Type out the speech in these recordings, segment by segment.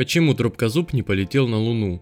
Почему трубкозуб не полетел на Луну?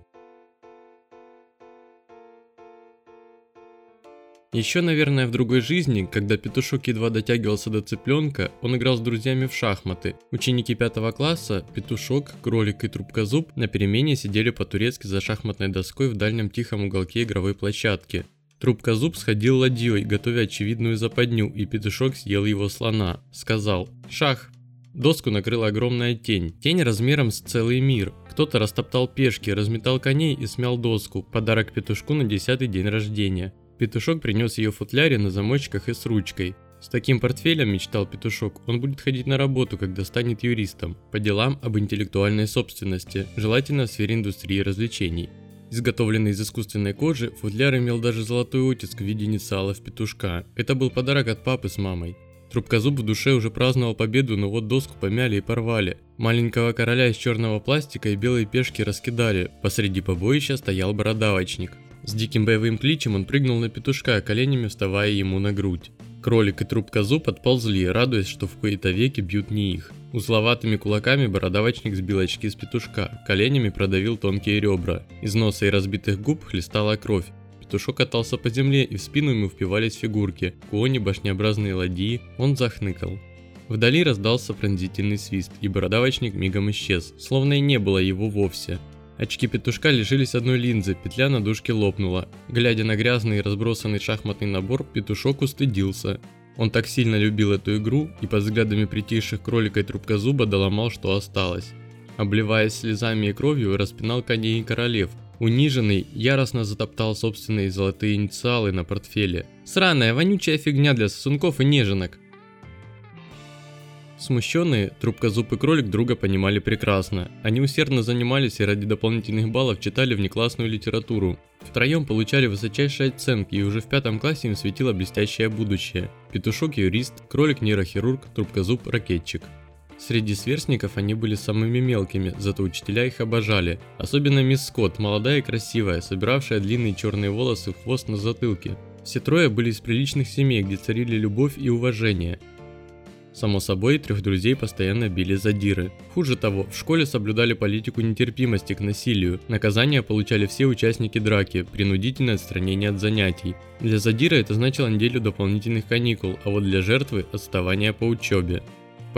Еще, наверное, в другой жизни, когда петушок едва дотягивался до цыпленка, он играл с друзьями в шахматы. Ученики пятого класса, петушок, кролик и трубкозуб на перемене сидели по-турецки за шахматной доской в дальнем тихом уголке игровой площадки. Трубкозуб сходил ладьей, готовя очевидную западню, и петушок съел его слона. Сказал «Шах!». Доску накрыла огромная тень. Тень размером с целый мир. Кто-то растоптал пешки, разметал коней и смял доску. Подарок петушку на десятый день рождения. Петушок принес ее в футляре на замочках и с ручкой. С таким портфелем, мечтал Петушок, он будет ходить на работу, когда станет юристом, по делам об интеллектуальной собственности, желательно в сфере индустрии развлечений. Изготовленный из искусственной кожи, футляр имел даже золотой оттиск в виде инициалов петушка. Это был подарок от папы с мамой. Трубкозуб в душе уже праздновал победу, но вот доску помяли и порвали. Маленького короля из черного пластика и белые пешки раскидали. Посреди побоища стоял бородавочник. С диким боевым кличем он прыгнул на петушка, коленями вставая ему на грудь. Кролик и трубка зуб отползли, радуясь, что в кои-то веки бьют не их. Узловатыми кулаками бородавочник сбил очки с петушка, коленями продавил тонкие ребра. Из носа и разбитых губ хлестала кровь. Петушок катался по земле, и в спину ему впивались фигурки. Кони, башнеобразные ладьи, он захныкал. Вдали раздался пронзительный свист, и бородавочник мигом исчез, словно и не было его вовсе. Очки петушка лишились одной линзы, петля на дужке лопнула. Глядя на грязный и разбросанный шахматный набор, петушок устыдился. Он так сильно любил эту игру и под взглядами притихших кролика и трубкозуба доломал, что осталось. Обливаясь слезами и кровью, распинал коней и королев. Униженный, яростно затоптал собственные золотые инициалы на портфеле. «Сраная, вонючая фигня для сосунков и неженок!» Смущенные, трубкозуб и кролик друга понимали прекрасно. Они усердно занимались и ради дополнительных баллов читали внеклассную литературу. Втроем получали высочайшие оценки и уже в пятом классе им светило блестящее будущее. Петушок юрист, кролик нейрохирург, трубкозуб ракетчик. Среди сверстников они были самыми мелкими, зато учителя их обожали. Особенно мисс Скотт, молодая и красивая, собиравшая длинные черные волосы в хвост на затылке. Все трое были из приличных семей, где царили любовь и уважение. Само собой, трех друзей постоянно били задиры. Хуже того, в школе соблюдали политику нетерпимости к насилию. Наказания получали все участники драки, принудительное отстранение от занятий. Для задира это значило неделю дополнительных каникул, а вот для жертвы – отставание по учебе.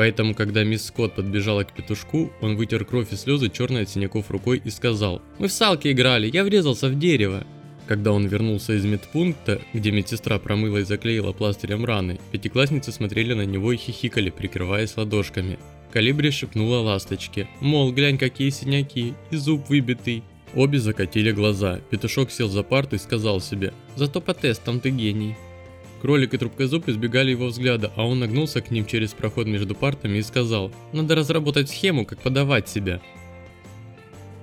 Поэтому, когда мисс Скотт подбежала к петушку, он вытер кровь и слезы черной от синяков рукой и сказал «Мы в салки играли, я врезался в дерево». Когда он вернулся из медпункта, где медсестра промыла и заклеила пластырем раны, пятиклассницы смотрели на него и хихикали, прикрываясь ладошками. Калибри шепнула ласточке, мол, глянь какие синяки, и зуб выбитый. Обе закатили глаза, петушок сел за парту и сказал себе, зато по тестам ты гений. Кролик и трубкозуб избегали его взгляда, а он нагнулся к ним через проход между партами и сказал, надо разработать схему, как подавать себя.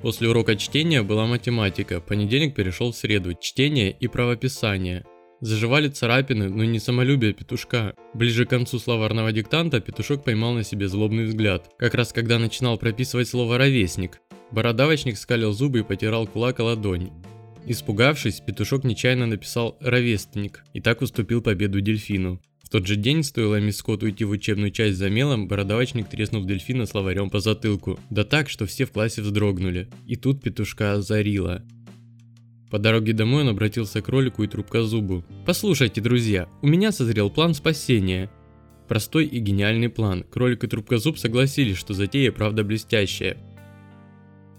После урока чтения была математика, понедельник перешел в среду, чтение и правописание. Заживали царапины, но не самолюбие петушка. Ближе к концу словарного диктанта петушок поймал на себе злобный взгляд, как раз когда начинал прописывать слово «ровесник». Бородавочник скалил зубы и потирал кулак о ладонь. Испугавшись, петушок нечаянно написал «ровесник» и так уступил победу дельфину. В тот же день, стоило мисс Скотт уйти в учебную часть за мелом, бородавочник треснул дельфина словарем по затылку. Да так, что все в классе вздрогнули. И тут петушка озарила. По дороге домой он обратился к кролику и трубкозубу. «Послушайте, друзья, у меня созрел план спасения». Простой и гениальный план. Кролик и трубкозуб согласились, что затея правда блестящая.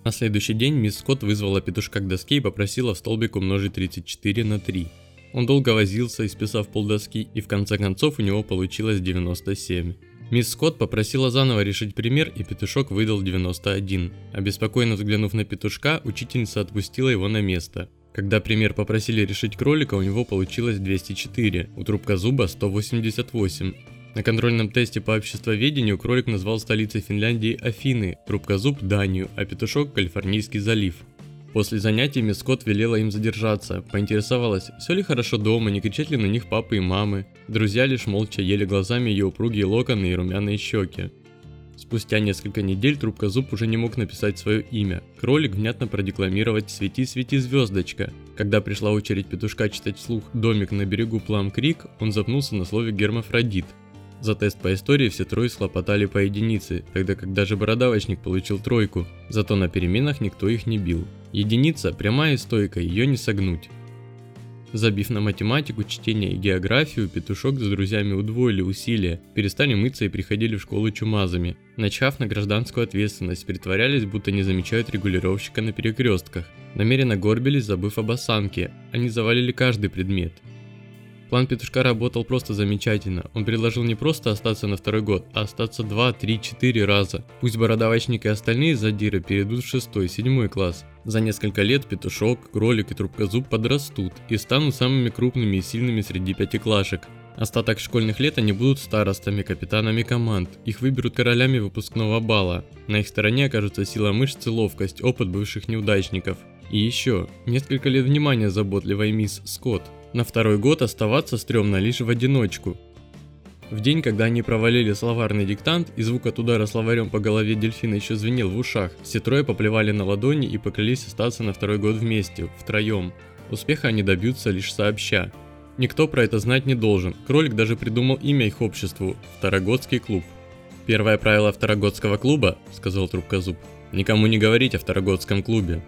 На следующий день мисс Скотт вызвала петушка к доске и попросила столбик умножить 34 на 3. Он долго возился, исписав полдоски, и в конце концов у него получилось 97. Мисс Скотт попросила заново решить пример, и петушок выдал 91. Обеспокоенно взглянув на петушка, учительница отпустила его на место. Когда пример попросили решить кролика, у него получилось 204, у трубка зуба 188. На контрольном тесте по обществоведению кролик назвал столицей Финляндии Афины, трубка зуб Данию, а петушок Калифорнийский залив. После занятий мисс Скотт велела им задержаться, поинтересовалась, все ли хорошо дома, не кричат ли на них папы и мамы. Друзья лишь молча ели глазами ее упругие локоны и румяные щеки. Спустя несколько недель трубка зуб уже не мог написать свое имя. Кролик внятно продекламировать «Свети, свети, звездочка». Когда пришла очередь петушка читать вслух «Домик на берегу Плам Крик», он запнулся на слове «гермафродит». За тест по истории все трое схлопотали по единице, тогда как даже бородавочник получил тройку, зато на переменах никто их не бил. Единица прямая и стойкая, ее не согнуть. Забив на математику, чтение и географию, петушок с друзьями удвоили усилия, перестали мыться и приходили в школу чумазами. Начав на гражданскую ответственность, притворялись, будто не замечают регулировщика на перекрестках. Намеренно горбились, забыв об осанке. Они завалили каждый предмет. План петушка работал просто замечательно. Он предложил не просто остаться на второй год, а остаться 2, 3, 4 раза. Пусть бородавочник и остальные задиры перейдут в 6, 7 класс. За несколько лет петушок, кролик и трубкозуб подрастут и станут самыми крупными и сильными среди пятиклашек. Остаток школьных лет они будут старостами, капитанами команд. Их выберут королями выпускного бала. На их стороне окажутся сила мышц и ловкость, опыт бывших неудачников. И еще, несколько лет внимания заботливой мисс Скотт. На второй год оставаться стрёмно лишь в одиночку. В день, когда они провалили словарный диктант и звук от удара словарем по голове дельфина еще звенел в ушах, все трое поплевали на ладони и поклялись остаться на второй год вместе, втроем. Успеха они добьются лишь сообща. Никто про это знать не должен. Кролик даже придумал имя их обществу – Второгодский клуб. «Первое правило Второгодского клуба», – сказал Трубкозуб, – «никому не говорить о Второгодском клубе».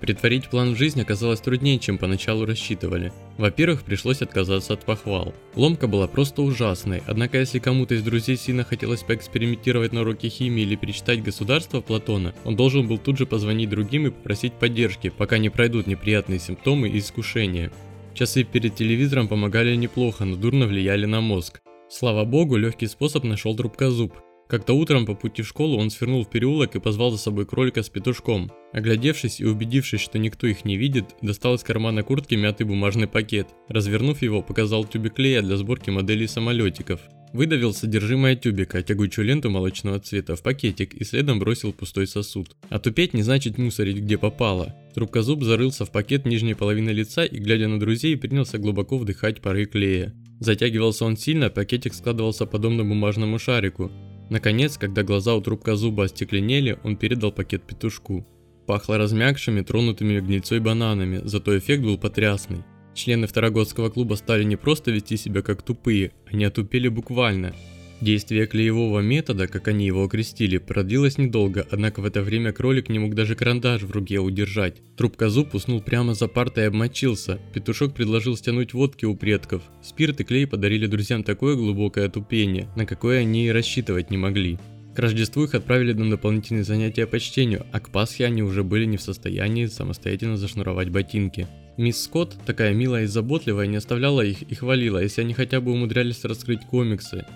Притворить план в жизнь оказалось труднее, чем поначалу рассчитывали. Во-первых, пришлось отказаться от похвал. Ломка была просто ужасной, однако если кому-то из друзей сильно хотелось поэкспериментировать на уроке химии или перечитать «Государство» Платона, он должен был тут же позвонить другим и попросить поддержки, пока не пройдут неприятные симптомы и искушения. Часы перед телевизором помогали неплохо, но дурно влияли на мозг. Слава богу, легкий способ нашел трубкозуб. Как-то утром по пути в школу он свернул в переулок и позвал за собой кролика с петушком. Оглядевшись и убедившись, что никто их не видит, достал из кармана куртки мятый бумажный пакет. Развернув его, показал тюбик клея для сборки моделей самолетиков. Выдавил содержимое тюбика, тягучую ленту молочного цвета, в пакетик и следом бросил пустой сосуд. А тупеть не значит мусорить где попало. Трубкозуб зарылся в пакет нижней половины лица и, глядя на друзей, принялся глубоко вдыхать пары клея. Затягивался он сильно, пакетик складывался подобно бумажному шарику. Наконец, когда глаза у трубка зуба остекленели, он передал пакет петушку. Пахло размягшими, тронутыми гнильцой бананами, зато эффект был потрясный. Члены Второгодского клуба стали не просто вести себя как тупые, они отупели буквально. Действие клеевого метода, как они его окрестили, продлилось недолго, однако в это время кролик не мог даже карандаш в руке удержать. Трубка зуб уснул прямо за партой и обмочился. Петушок предложил стянуть водки у предков. Спирт и клей подарили друзьям такое глубокое отупение, на какое они и рассчитывать не могли. К Рождеству их отправили на дополнительные занятия по чтению, а к Пасхе они уже были не в состоянии самостоятельно зашнуровать ботинки. Мисс Скотт, такая милая и заботливая, не оставляла их и хвалила, если они хотя бы умудрялись раскрыть комиксы.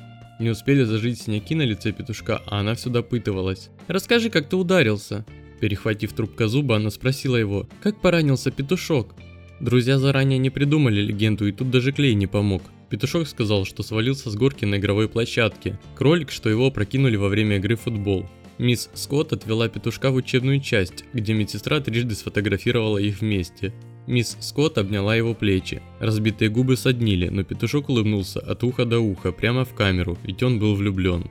Не успели зажить синяки на лице петушка, а она все допытывалась. «Расскажи, как ты ударился?» Перехватив трубка зуба, она спросила его, как поранился петушок. Друзья заранее не придумали легенду, и тут даже клей не помог. Петушок сказал, что свалился с горки на игровой площадке. Кролик, что его прокинули во время игры в футбол. Мисс Скотт отвела петушка в учебную часть, где медсестра трижды сфотографировала их вместе. Мисс Скотт обняла его плечи. Разбитые губы соднили, но петушок улыбнулся от уха до уха, прямо в камеру, ведь он был влюблен.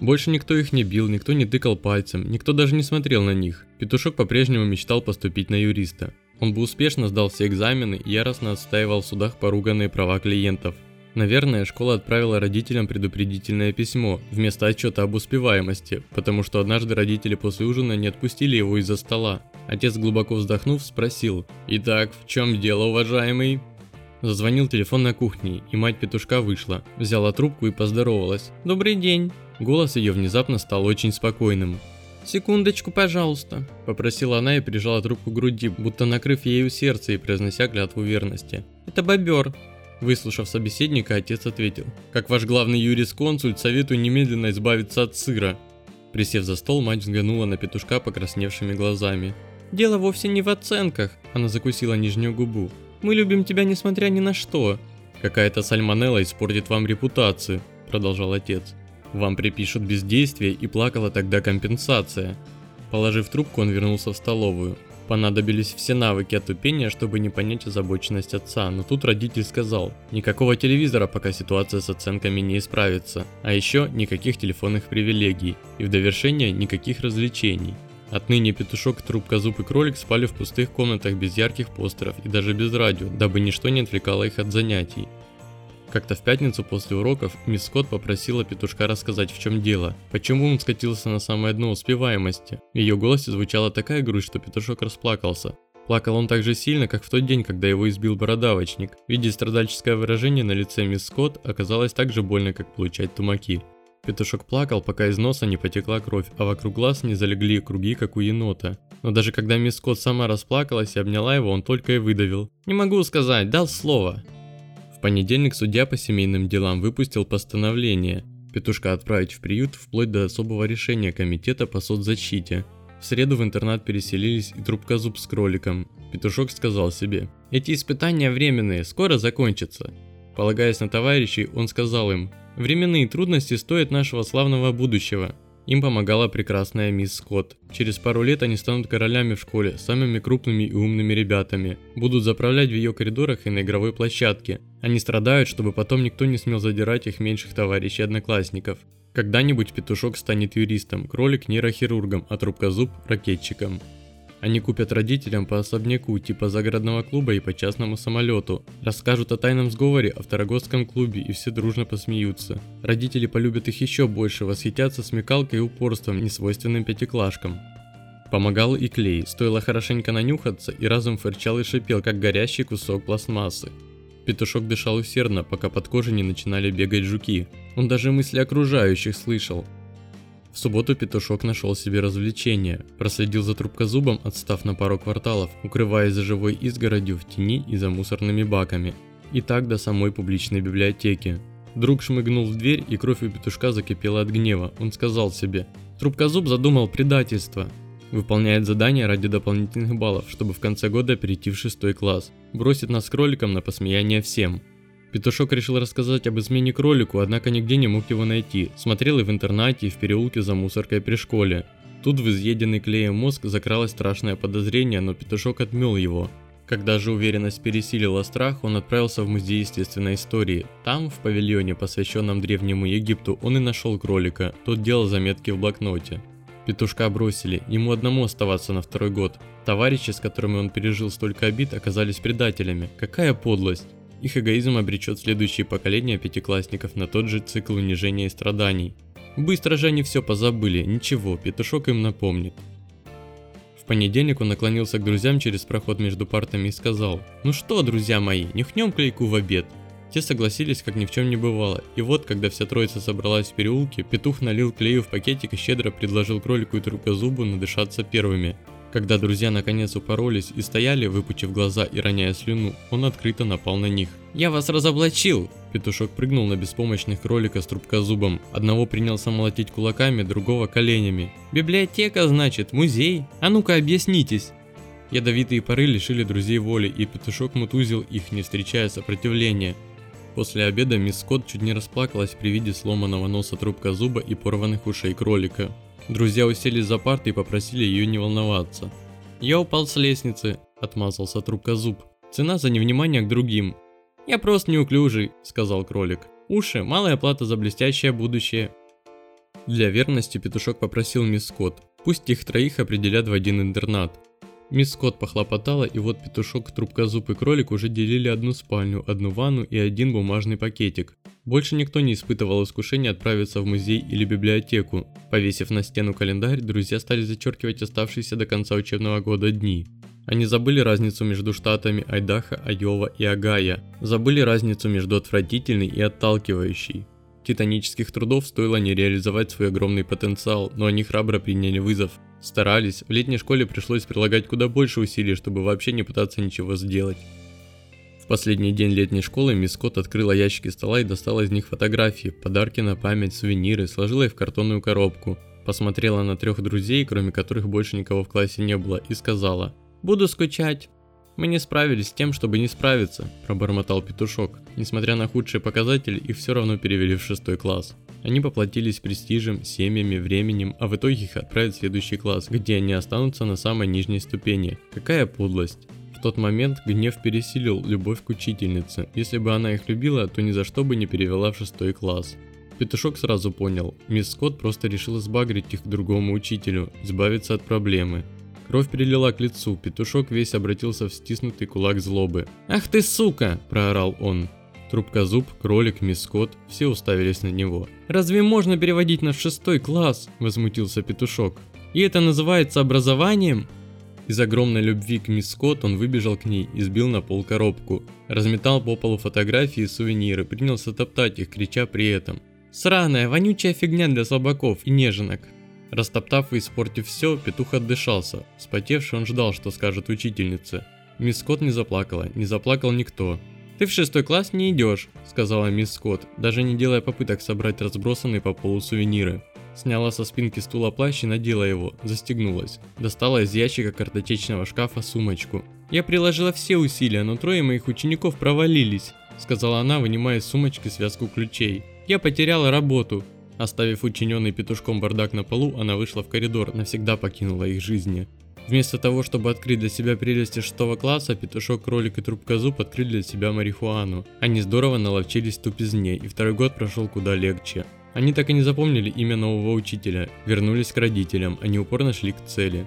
Больше никто их не бил, никто не тыкал пальцем, никто даже не смотрел на них. Петушок по-прежнему мечтал поступить на юриста. Он бы успешно сдал все экзамены и яростно отстаивал в судах поруганные права клиентов. Наверное, школа отправила родителям предупредительное письмо вместо отчета об успеваемости, потому что однажды родители после ужина не отпустили его из-за стола. Отец, глубоко вздохнув, спросил «Итак, в чем дело, уважаемый?» Зазвонил телефон на кухне, и мать петушка вышла, взяла трубку и поздоровалась. «Добрый день!» Голос ее внезапно стал очень спокойным. «Секундочку, пожалуйста», – попросила она и прижала трубку к груди, будто накрыв ею сердце и произнося клятву верности. «Это бобер. Выслушав собеседника, отец ответил. «Как ваш главный юрисконсульт, советую немедленно избавиться от сыра». Присев за стол, мать взглянула на петушка покрасневшими глазами. «Дело вовсе не в оценках», – она закусила нижнюю губу. «Мы любим тебя несмотря ни на что». «Какая-то сальмонелла испортит вам репутацию», – продолжал отец. «Вам припишут бездействие и плакала тогда компенсация». Положив трубку, он вернулся в столовую. Понадобились все навыки отупения, чтобы не понять озабоченность отца, но тут родитель сказал, никакого телевизора, пока ситуация с оценками не исправится, а еще никаких телефонных привилегий, и в довершение никаких развлечений. Отныне петушок, трубка, зуб и кролик спали в пустых комнатах без ярких постеров и даже без радио, дабы ничто не отвлекало их от занятий. Как-то в пятницу после уроков мисс Скотт попросила петушка рассказать, в чем дело, почему он скатился на самое дно успеваемости. В ее голосе звучала такая грусть, что петушок расплакался. Плакал он так же сильно, как в тот день, когда его избил бородавочник. Видя страдальческое выражение на лице мисс Скотт, оказалось так же больно, как получать тумаки. Петушок плакал, пока из носа не потекла кровь, а вокруг глаз не залегли круги, как у енота. Но даже когда мисс Скотт сама расплакалась и обняла его, он только и выдавил. «Не могу сказать, дал слово». В понедельник судья по семейным делам выпустил постановление петушка отправить в приют вплоть до особого решения комитета по соцзащите. В среду в интернат переселились и трубкозуб с кроликом. Петушок сказал себе, эти испытания временные, скоро закончатся. Полагаясь на товарищей, он сказал им, временные трудности стоят нашего славного будущего. Им помогала прекрасная мисс Скотт. Через пару лет они станут королями в школе, самыми крупными и умными ребятами. Будут заправлять в ее коридорах и на игровой площадке. Они страдают, чтобы потом никто не смел задирать их меньших товарищей одноклассников. Когда-нибудь петушок станет юристом, кролик нейрохирургом, а трубкозуб ракетчиком. Они купят родителям по особняку типа загородного клуба и по частному самолету. Расскажут о тайном сговоре о Второгодском клубе и все дружно посмеются. Родители полюбят их еще больше, восхитятся смекалкой и упорством, несвойственным пятиклашкам. Помогал и клей, стоило хорошенько нанюхаться, и разум фырчал и шипел, как горящий кусок пластмассы. Петушок дышал усердно, пока под кожей не начинали бегать жуки. Он даже мысли окружающих слышал, в субботу петушок нашел себе развлечение, проследил за трубкозубом, отстав на пару кварталов, укрываясь за живой изгородью в тени и за мусорными баками. И так до самой публичной библиотеки. Друг шмыгнул в дверь, и кровь у петушка закипела от гнева. Он сказал себе, трубкозуб задумал предательство. Выполняет задание ради дополнительных баллов, чтобы в конце года перейти в шестой класс. Бросит нас кроликом на посмеяние всем. Петушок решил рассказать об измене кролику, однако нигде не мог его найти. Смотрел и в интернате, и в переулке за мусоркой при школе. Тут в изъеденный клеем мозг закралось страшное подозрение, но петушок отмел его. Когда же уверенность пересилила страх, он отправился в музей естественной истории. Там, в павильоне, посвященном Древнему Египту, он и нашел кролика. Тот делал заметки в блокноте. Петушка бросили, ему одному оставаться на второй год. Товарищи, с которыми он пережил столько обид, оказались предателями. Какая подлость! Их эгоизм обречет следующие поколения пятиклассников на тот же цикл унижения и страданий. Быстро же они все позабыли, ничего, петушок им напомнит. В понедельник он наклонился к друзьям через проход между партами и сказал, «Ну что, друзья мои, нюхнем клейку в обед?» Те согласились, как ни в чем не бывало, и вот, когда вся троица собралась в переулке, петух налил клею в пакетик и щедро предложил кролику и трубкозубу надышаться первыми. Когда друзья наконец упоролись и стояли, выпучив глаза и роняя слюну, он открыто напал на них. «Я вас разоблачил!» Петушок прыгнул на беспомощных кролика с трубкозубом. Одного принялся молотить кулаками, другого коленями. «Библиотека, значит, музей? А ну-ка объяснитесь!» Ядовитые пары лишили друзей воли, и петушок мутузил их, не встречая сопротивления. После обеда мисс Скотт чуть не расплакалась при виде сломанного носа трубка зуба и порванных ушей кролика. Друзья уселись за парты и попросили ее не волноваться. «Я упал с лестницы», – отмазался трубкозуб. «Цена за невнимание к другим». «Я просто неуклюжий», – сказал кролик. «Уши – малая плата за блестящее будущее». Для верности петушок попросил мисс Скотт, пусть их троих определят в один интернат. Мисс Скотт похлопотала, и вот петушок, трубкозуб и кролик уже делили одну спальню, одну ванну и один бумажный пакетик. Больше никто не испытывал искушения отправиться в музей или библиотеку. Повесив на стену календарь, друзья стали зачеркивать оставшиеся до конца учебного года дни. Они забыли разницу между штатами Айдаха, Айова и Агая. Забыли разницу между отвратительной и отталкивающей. Титанических трудов стоило не реализовать свой огромный потенциал, но они храбро приняли вызов. Старались, в летней школе пришлось прилагать куда больше усилий, чтобы вообще не пытаться ничего сделать. В последний день летней школы мисс Скотт открыла ящики стола и достала из них фотографии, подарки на память, сувениры, сложила их в картонную коробку. Посмотрела на трех друзей, кроме которых больше никого в классе не было, и сказала «Буду скучать». «Мы не справились с тем, чтобы не справиться», – пробормотал петушок. Несмотря на худшие показатели, их все равно перевели в шестой класс. Они поплатились престижем, семьями, временем, а в итоге их отправят в следующий класс, где они останутся на самой нижней ступени. Какая подлость. В тот момент гнев пересилил любовь к учительнице. Если бы она их любила, то ни за что бы не перевела в шестой класс. Петушок сразу понял, мисс Скотт просто решила сбагрить их к другому учителю, избавиться от проблемы. Кровь перелила к лицу, петушок весь обратился в стиснутый кулак злобы. «Ах ты сука!» – проорал он. Трубкозуб, кролик, мискот – все уставились на него. «Разве можно переводить нас в шестой класс?» – возмутился петушок. «И это называется образованием?» Из огромной любви к мисс Скотт он выбежал к ней и сбил на пол коробку. Разметал по полу фотографии и сувениры, принялся топтать их, крича при этом. «Сраная, вонючая фигня для слабаков и неженок!» Растоптав и испортив все, петух отдышался. Спотевший он ждал, что скажет учительница. Мисс Скотт не заплакала, не заплакал никто. «Ты в шестой класс не идешь», — сказала мисс Скотт, даже не делая попыток собрать разбросанные по полу сувениры. Сняла со спинки стула плащ и надела его, застегнулась. Достала из ящика картотечного шкафа сумочку. «Я приложила все усилия, но трое моих учеников провалились», — сказала она, вынимая из сумочки связку ключей. «Я потеряла работу». Оставив учиненный петушком бардак на полу, она вышла в коридор, навсегда покинула их жизни. Вместо того, чтобы открыть для себя прелести шестого класса, петушок, кролик и трубкозуб открыли для себя марихуану. Они здорово наловчились тупизне, и второй год прошел куда легче. Они так и не запомнили имя нового учителя, вернулись к родителям, они упорно шли к цели.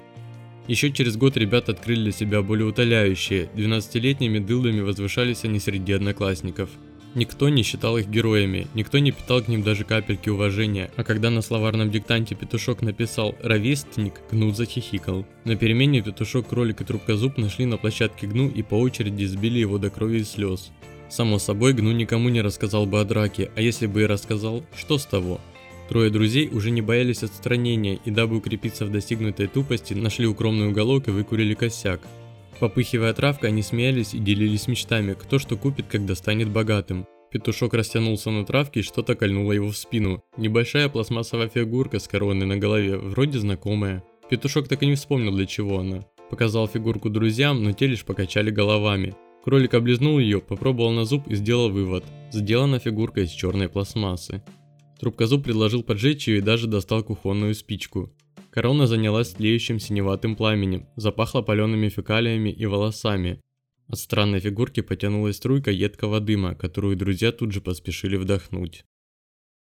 Еще через год ребята открыли для себя более утоляющие, 12-летними дылдами возвышались они среди одноклассников. Никто не считал их героями, никто не питал к ним даже капельки уважения, а когда на словарном диктанте петушок написал «ровестник», Гнут захихикал. На перемене петушок, кролик и трубкозуб нашли на площадке Гну и по очереди сбили его до крови и слез. Само собой, Гну никому не рассказал бы о драке, а если бы и рассказал, что с того? Трое друзей уже не боялись отстранения и дабы укрепиться в достигнутой тупости, нашли укромный уголок и выкурили косяк. Попыхивая травкой, они смеялись и делились мечтами, кто что купит, когда станет богатым. Петушок растянулся на травке и что-то кольнуло его в спину. Небольшая пластмассовая фигурка с короной на голове, вроде знакомая. Петушок так и не вспомнил, для чего она. Показал фигурку друзьям, но те лишь покачали головами. Кролик облизнул ее, попробовал на зуб и сделал вывод. Сделана фигурка из черной пластмассы. Трубкозуб предложил поджечь ее и даже достал кухонную спичку. Корона занялась тлеющим синеватым пламенем, запахло палеными фекалиями и волосами. От странной фигурки потянулась струйка едкого дыма, которую друзья тут же поспешили вдохнуть.